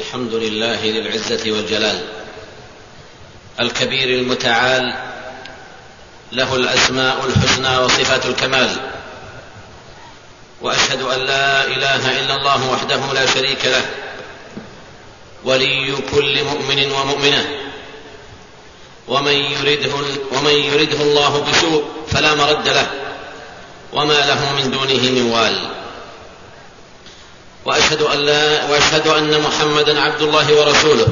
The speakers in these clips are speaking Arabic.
الحمد لله ذي العزة والجلال الكبير المتعال له الأسماء الحسنى وصفات الكمال وأشهد أن لا إله إلا الله وحده لا شريك له ولي كل مؤمن ومؤمنة ومن يرده ومن يرده الله بسوء فلا مرد له وما له من دونه من وال وأشهد أن لا وأشهد أن محمدا عبد الله ورسوله.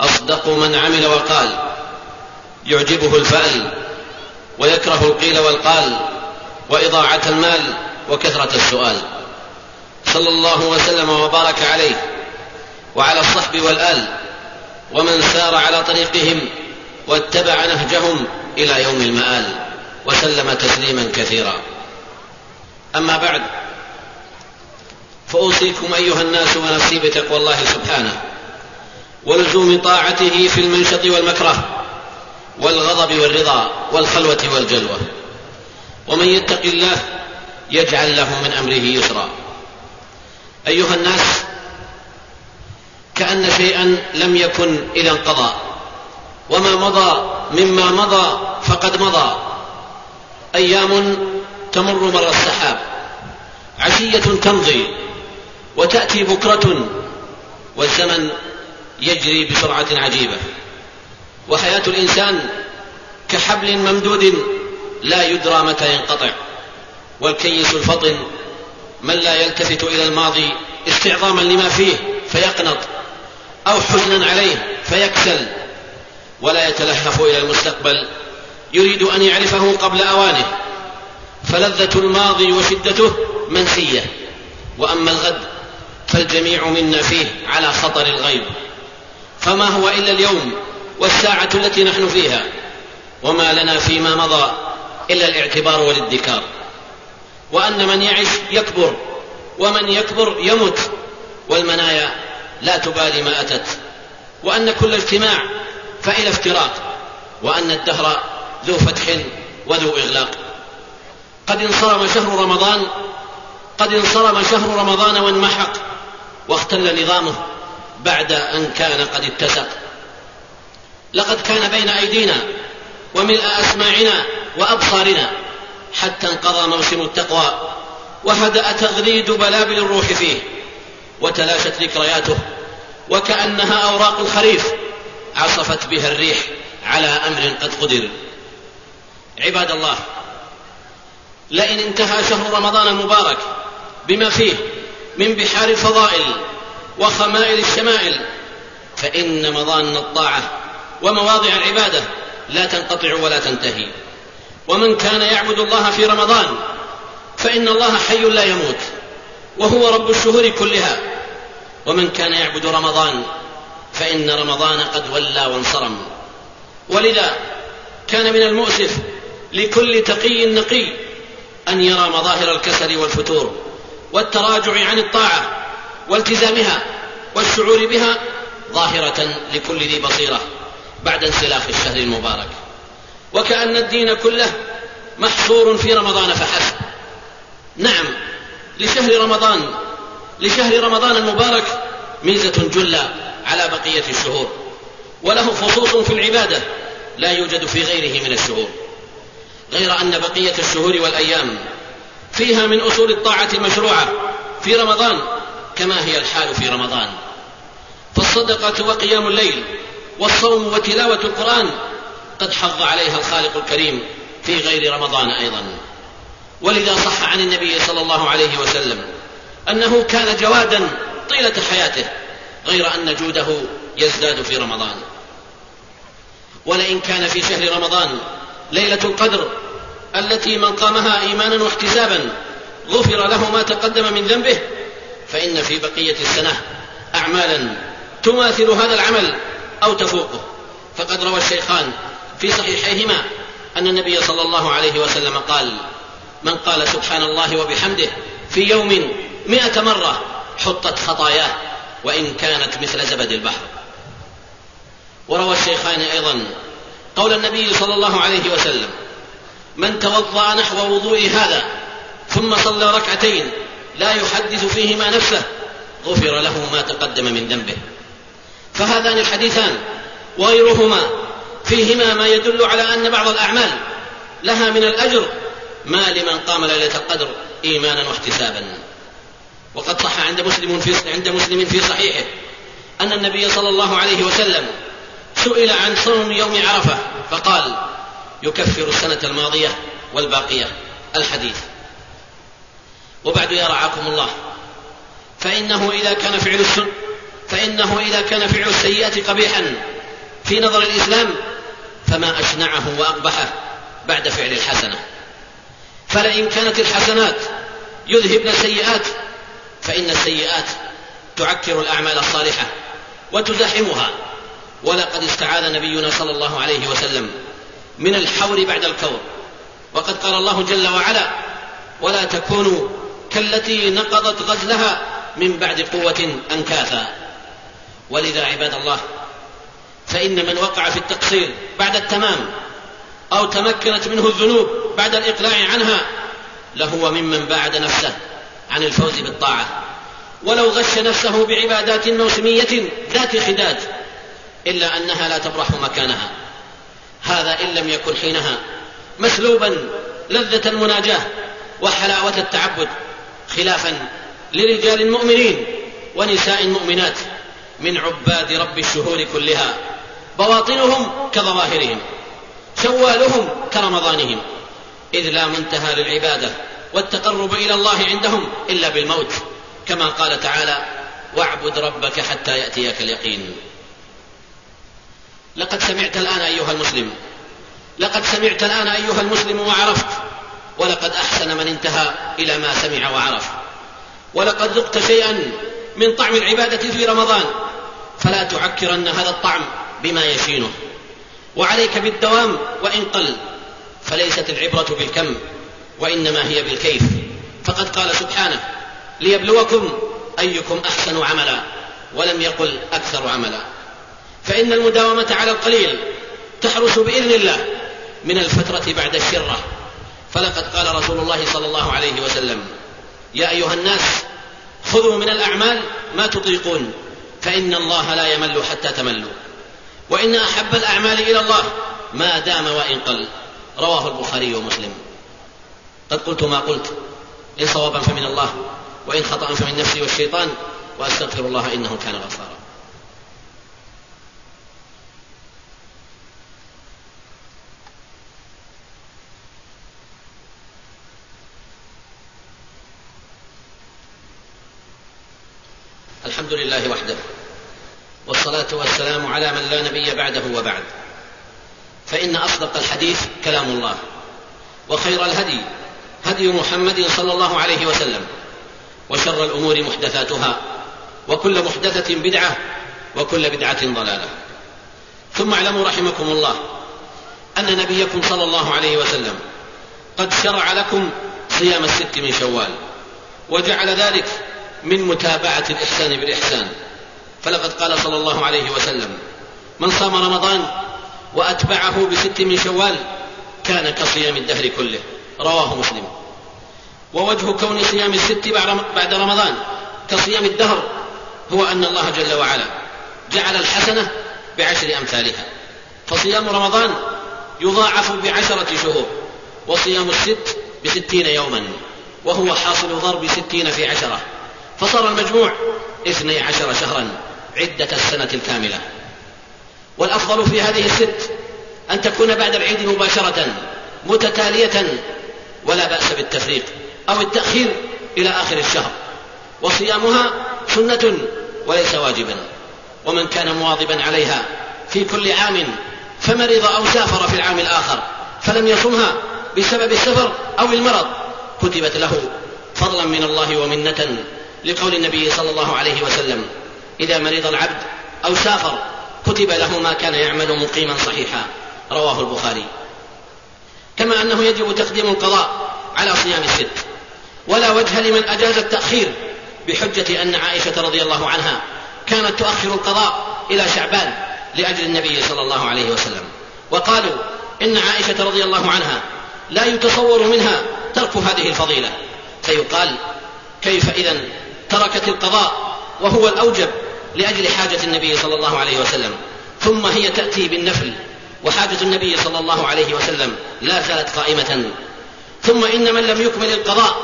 أصدق من عمل وقال. يعجبه الفأل ويكره القيل والقال وإضاعة المال وكثرة السؤال. صلى الله وسلم وبارك عليه وعلى الصحب والآل ومن سار على طريقهم واتبع نهجهم إلى يوم المآل وسلم تسليما كثيرا. أما بعد فأوصيكم أيها الناس ونفسي بتقوى الله سبحانه. ولزوم طاعته في المنشط والمكره والغضب والرضا والخلوة والجلوة. ومن يتق الله يجعل له من أمره يسرا. أيها الناس كأن شيئا لم يكن إذا انقضى. وما مضى مما مضى فقد مضى. أيام تمر مر السحاب. عشية تمضي. وتأتي بكرة والزمن يجري بسرعة عجيبة. وحياة الإنسان كحبل ممدود لا يدرى متى ينقطع والكيس الفطن من لا يلتفت إلى الماضي استعظاما لما فيه فيقنط أو حزنا عليه فيكسل ولا يتلهف إلى المستقبل يريد أن يعرفه قبل أوانه. فلذة الماضي وشدته منسية وأما الغد فالجميع منا فيه على خطر الغيب. فما هو إلا اليوم والساعة التي نحن فيها وما لنا فيما مضى إلا الاعتبار والادكار. وأن من يعش يكبر ومن يكبر يمت والمنايا لا تبالي ما أتت. وأن كل اجتماع فإلى افتراق وأن الدهر ذو فتح وذو إغلاق. قد انصرم شهر رمضان قد انصرم شهر رمضان وانمحق. واختل نظامه بعد أن كان قد اتسق. لقد كان بين أيدينا وملء أسماعنا وأبصارنا حتى انقضى موسم التقوى وهدأ تغريد بلابل الروح فيه وتلاشت ذكرياته وكأنها أوراق الخريف عصفت بها الريح على أمر قد قدر. عباد الله لئن انتهى شهر رمضان المبارك بما فيه من بحار الفضائل وخمائل الشمائل فإن مظان الطاعة ومواضع العبادة لا تنقطع ولا تنتهي. ومن كان يعبد الله في رمضان فإن الله حي لا يموت وهو رب الشهور كلها. ومن كان يعبد رمضان فإن رمضان قد ولى وانصرم. ولذا كان من المؤسف لكل تقي نقي أن يرى مظاهر الكسل والفتور. والتراجع عن الطاعة والتزامها والشعور بها ظاهرة لكل ذي بصيرة بعد انسلاخ الشهر المبارك. وكأن الدين كله محصور في رمضان فحسب. نعم لشهر رمضان لشهر رمضان المبارك ميزة جلة على بقية الشهور وله خصوص في العبادة لا يوجد في غيره من الشهور. غير أن بقية الشهور والأيام فيها من أصول الطاعة المشروعة في رمضان كما هي الحال في رمضان. فالصدقة وقيام الليل والصوم وتلاوة القرآن قد حض عليها الخالق الكريم في غير رمضان أيضا. ولذا صح عن النبي صلى الله عليه وسلم أنه كان جوادا طيلة حياته غير أن جوده يزداد في رمضان. ولئن كان في شهر رمضان ليلة القدر التي من قامها إيمانا واحتسابا غفر له ما تقدم من ذنبه فإن في بقية السنة أعمالا تماثل هذا العمل أو تفوقه. فقد روى الشيخان في صحيحيهما أن النبي صلى الله عليه وسلم قال من قال سبحان الله وبحمده في يوم مائه مرة حطت خطاياه وإن كانت مثل زبد البحر. وروى الشيخان أيضا قول النبي صلى الله عليه وسلم من توضأ نحو وضوء هذا ثم صلى ركعتين لا يحدث فيهما نفسه غفر له ما تقدم من ذنبه. فهذان الحديثان وغيرهما فيهما ما يدل على أن بعض الأعمال لها من الأجر ما لمن قام ليلة القدر إيمانا واحتسابا. وقد صح عند مسلم في عند مسلم في صحيحه أن النبي صلى الله عليه وسلم سئل عن صوم يوم عرفة فقال يكفر السنة الماضية والباقية. الحديث. وبعد يا رعاكم الله. فإنه إذا كان فعل السن فإنه إذا كان فعل السيئة قبيحا في نظر الإسلام فما أشنعه وأقبحه بعد فعل الحسنة. فلئن كانت الحسنات يذهبن السيئات فإن السيئات تعكر الأعمال الصالحة وتزاحمها ولقد استعاذ نبينا صلى الله عليه وسلم من الحور بعد الكور وقد قال الله جل وعلا ولا تكونوا كالتي نقضت غزلها من بعد قوة أنكاثا. ولذا عباد الله فإن من وقع في التقصير بعد التمام أو تمكنت منه الذنوب بعد الإقلاع عنها لهو ممن باعد نفسه عن الفوز بالطاعة. ولو غش نفسه بعبادات موسمية ذات خداج إلا أنها لا تبرح مكانها. هذا إن لم يكن حينها. مسلوبا لذة المناجاة وحلاوة التعبد خلافا لرجال مؤمنين ونساء مؤمنات من عباد رب الشهور كلها. بواطنهم كظواهرهم شوالهم كرمضانهم. إذ لا منتهى للعبادة والتقرب إلى الله عندهم إلا بالموت كما قال تعالى واعبد ربك حتى يأتيك اليقين. لقد سمعت الآن أيها المسلم. لقد سمعت الآن أيها المسلم وعرفت. ولقد أحسن من انتهى إلى ما سمع وعرف. ولقد ذقت شيئا من طعم العبادة في رمضان. فلا تعكرن هذا الطعم بما يشينه. وعليك بالدوام وإن قل. فليست العبرة بالكم وإنما هي بالكيف. فقد قال سبحانه ليبلوكم أيكم أحسن عملا. ولم يقل أكثر عملا. فإن المداومة على القليل تحرس بإذن الله من الفترة بعد الشرة. فلقد قال رسول الله صلى الله عليه وسلم يا أيها الناس خذوا من الأعمال ما تطيقون فإن الله لا يمل حتى تملوا. وإن أحب الأعمال إلى الله ما دام وإن قل. رواه البخاري ومسلم. قد قلت ما قلت إن صوابا فمن الله وإن خطأ فمن نفسي والشيطان وأستغفر الله إنه كان غفارا الحمد لله وحده والصلاة والسلام على من لا نبي بعده وبعد. فإن أصدق الحديث كلام الله وخير الهدي هدي محمد صلى الله عليه وسلم وشر الأمور محدثاتها وكل محدثة بدعة وكل بدعة ضلالة. ثم اعلموا رحمكم الله أن نبيكم صلى الله عليه وسلم قد شرع لكم صيام الست من شوال وجعل ذلك من متابعة الإحسان بالإحسان. فلقد قال صلى الله عليه وسلم من صام رمضان وأتبعه بست من شوال كان كصيام الدهر كله. رواه مسلم. ووجه كون صيام الست بعد رمضان كصيام الدهر هو أن الله جل وعلا جعل الحسنة بعشر أمثالها. فصيام رمضان يضاعف بعشرة شهور وصيام الست بستين يوما وهو حاصل ضرب ستين في عشرة. فصار المجموع اثني عشر شهرا عدة السنة الكاملة. والأفضل في هذه الست أن تكون بعد العيد مباشرة متتالية ولا بأس بالتفريق أو التأخير إلى آخر الشهر. وصيامها سنة وليس واجبا. ومن كان مواظبا عليها في كل عام فمرض أو سافر في العام الآخر فلم يصمها بسبب السفر أو المرض كتبت له. فضلا من الله ومنة لقول النبي صلى الله عليه وسلم إذا مرض العبد أو سافر كتب له ما كان يعمل مقيما صحيحا. رواه البخاري. كما أنه يجب تقديم القضاء على صيام الست. ولا وجه لمن أجاز التأخير بحجة أن عائشة رضي الله عنها كانت تؤخر القضاء إلى شعبان لأجل النبي صلى الله عليه وسلم. وقالوا إن عائشة رضي الله عنها لا يتصور منها ترك هذه الفضيلة. فيقال كيف إذا تركت القضاء وهو الأوجب لأجل حاجة النبي صلى الله عليه وسلم. ثم هي تأتي بالنفل وحاجة النبي صلى الله عليه وسلم لا زالت قائمة. ثم إن من لم يكمل القضاء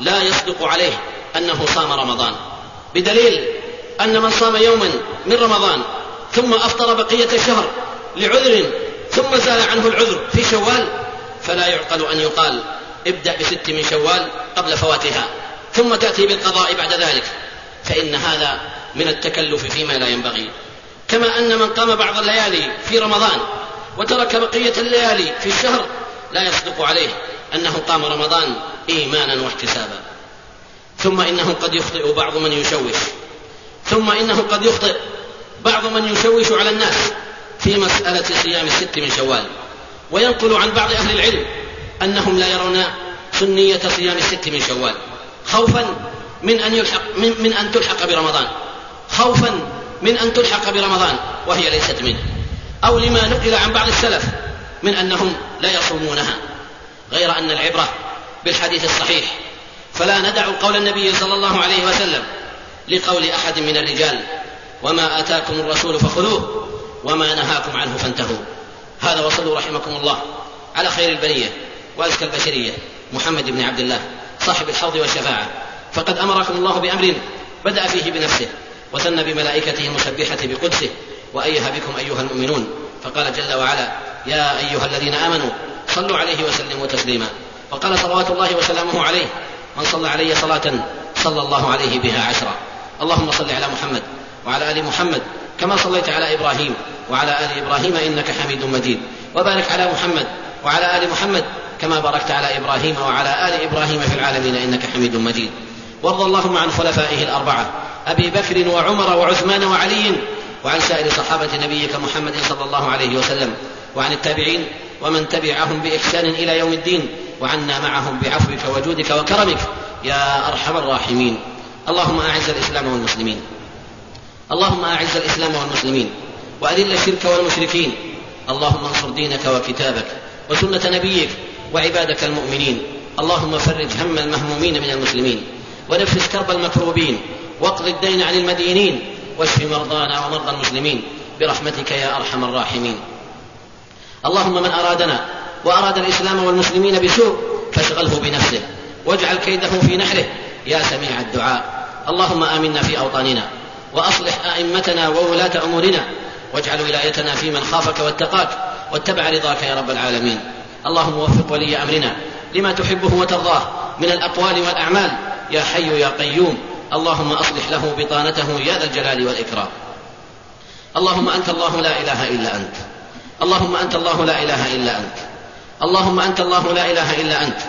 لا يصدق عليه أنه صام رمضان. بدليل أن من صام يوما من رمضان ثم أفطر بقية الشهر لعذر ثم زال عنه العذر في شوال فلا يعقل أن يقال ابدأ بست من شوال قبل فواتها. ثم تأتي بالقضاء بعد ذلك فإن هذا من التكلف فيما لا ينبغي. كما أن من قام بعض الليالي في رمضان وترك بقية الليالي في الشهر لا يصدق عليه أنه قام رمضان إيمانا واحتسابا. ثم إنه قد يخطئ بعض من يشوش. ثم إنه قد يخطئ بعض من يشوش على الناس في مسألة صيام الست من شوال. وينقل عن بعض أهل العلم أنهم لا يرون سنية صيام الست من شوال. خوفا من أن يلحق من, من أن تلحق برمضان. خوفا من أن تلحق برمضان وهي ليست منه أو لما نقل عن بعض السلف من أنهم لا يصومونها غير أن العبرة بالحديث الصحيح. فلا ندع قول النبي صلى الله عليه وسلم لقول أحد من الرجال وما آتاكم الرسول فخذوه وما نهاكم عنه فانتهوا. هذا وصلوا رحمكم الله على خير البرية وأزكى البشرية محمد بن عبد الله صاحب الحوض والشفاعة. فقد أمركم الله بأمر بدأ فيه بنفسه. وثنى بملائكته المسبحة بقدسه وأيه بكم أيها المؤمنون. فقال جل وعلا يا أيها الذين آمنوا صلوا عليه وسلموا تسليما. وقال صلوات الله وسلامه عليه من صلى علي صلاة صلى الله عليه بها عشرا. اللهم صل على محمد وعلى آل محمد كما صليت على إبراهيم وعلى آل إبراهيم إنك حميد مجيد. وبارك على محمد وعلى آل محمد كما باركت على إبراهيم وعلى آل إبراهيم في العالمين إنك حميد مجيد. وارض اللهم عن خلفائه الأربعة أبي بكر وعمر وعثمان وعلي وعن سائر صحابة نبيك محمد صلى الله عليه وسلم وعن التابعين ومن تبعهم بإحسان إلى يوم الدين وعنا معهم بعفوك وجودك وكرمك يا أرحم الراحمين. اللهم أعز الإسلام والمسلمين. اللهم أعز الإسلام والمسلمين. وأذل الشرك والمشركين. اللهم انصر دينك وكتابك وسنة نبيك وعبادك المؤمنين. اللهم فرج هم المهمومين من المسلمين. ونفس كرب المكروبين. واقض الدين عن المدينين واشف مرضانا ومرضى المسلمين برحمتك يا أرحم الراحمين. اللهم من أرادنا وأراد الإسلام والمسلمين بسوء فاشغله بنفسه واجعل كيده في نحره يا سميع الدعاء. اللهم آمنا في أوطاننا وأصلح أئمتنا وولاة أمورنا واجعل ولايتنا في من خافك واتقاك واتبع رضاك يا رب العالمين. اللهم وفق ولي أمرنا لما تحبه وترضاه من الأقوال والأعمال. يا حي يا قيوم. اللهم أصلح له بطانته يا ذا الجلال والإكرام. اللهم أنت الله لا إله إلا أنت. اللهم أنت الله لا إله إلا أنت. اللهم أنت الله لا إله إلا أنت.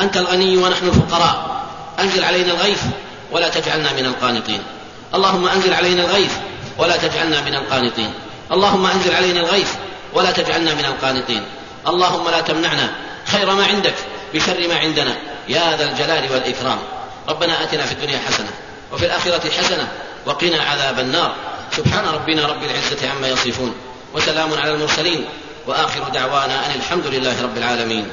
أنت الغني ونحن الفقراء. أنزل علينا الغيث ولا تجعلنا من القانطين. اللهم أنزل علينا الغيث ولا تجعلنا من القانطين. اللهم أنزل علينا الغيث ولا تجعلنا من القانطين. اللهم لا تمنعنا خير ما عندك بشر ما عندنا. يا ذا الجلال والإكرام. ربنا آتنا في الدنيا حسنة وفي الآخرة حسنة وقنا عذاب النار. سبحان ربنا رب العزة عما يصفون وسلام على المرسلين وآخر دعوانا أن الحمد لله رب العالمين.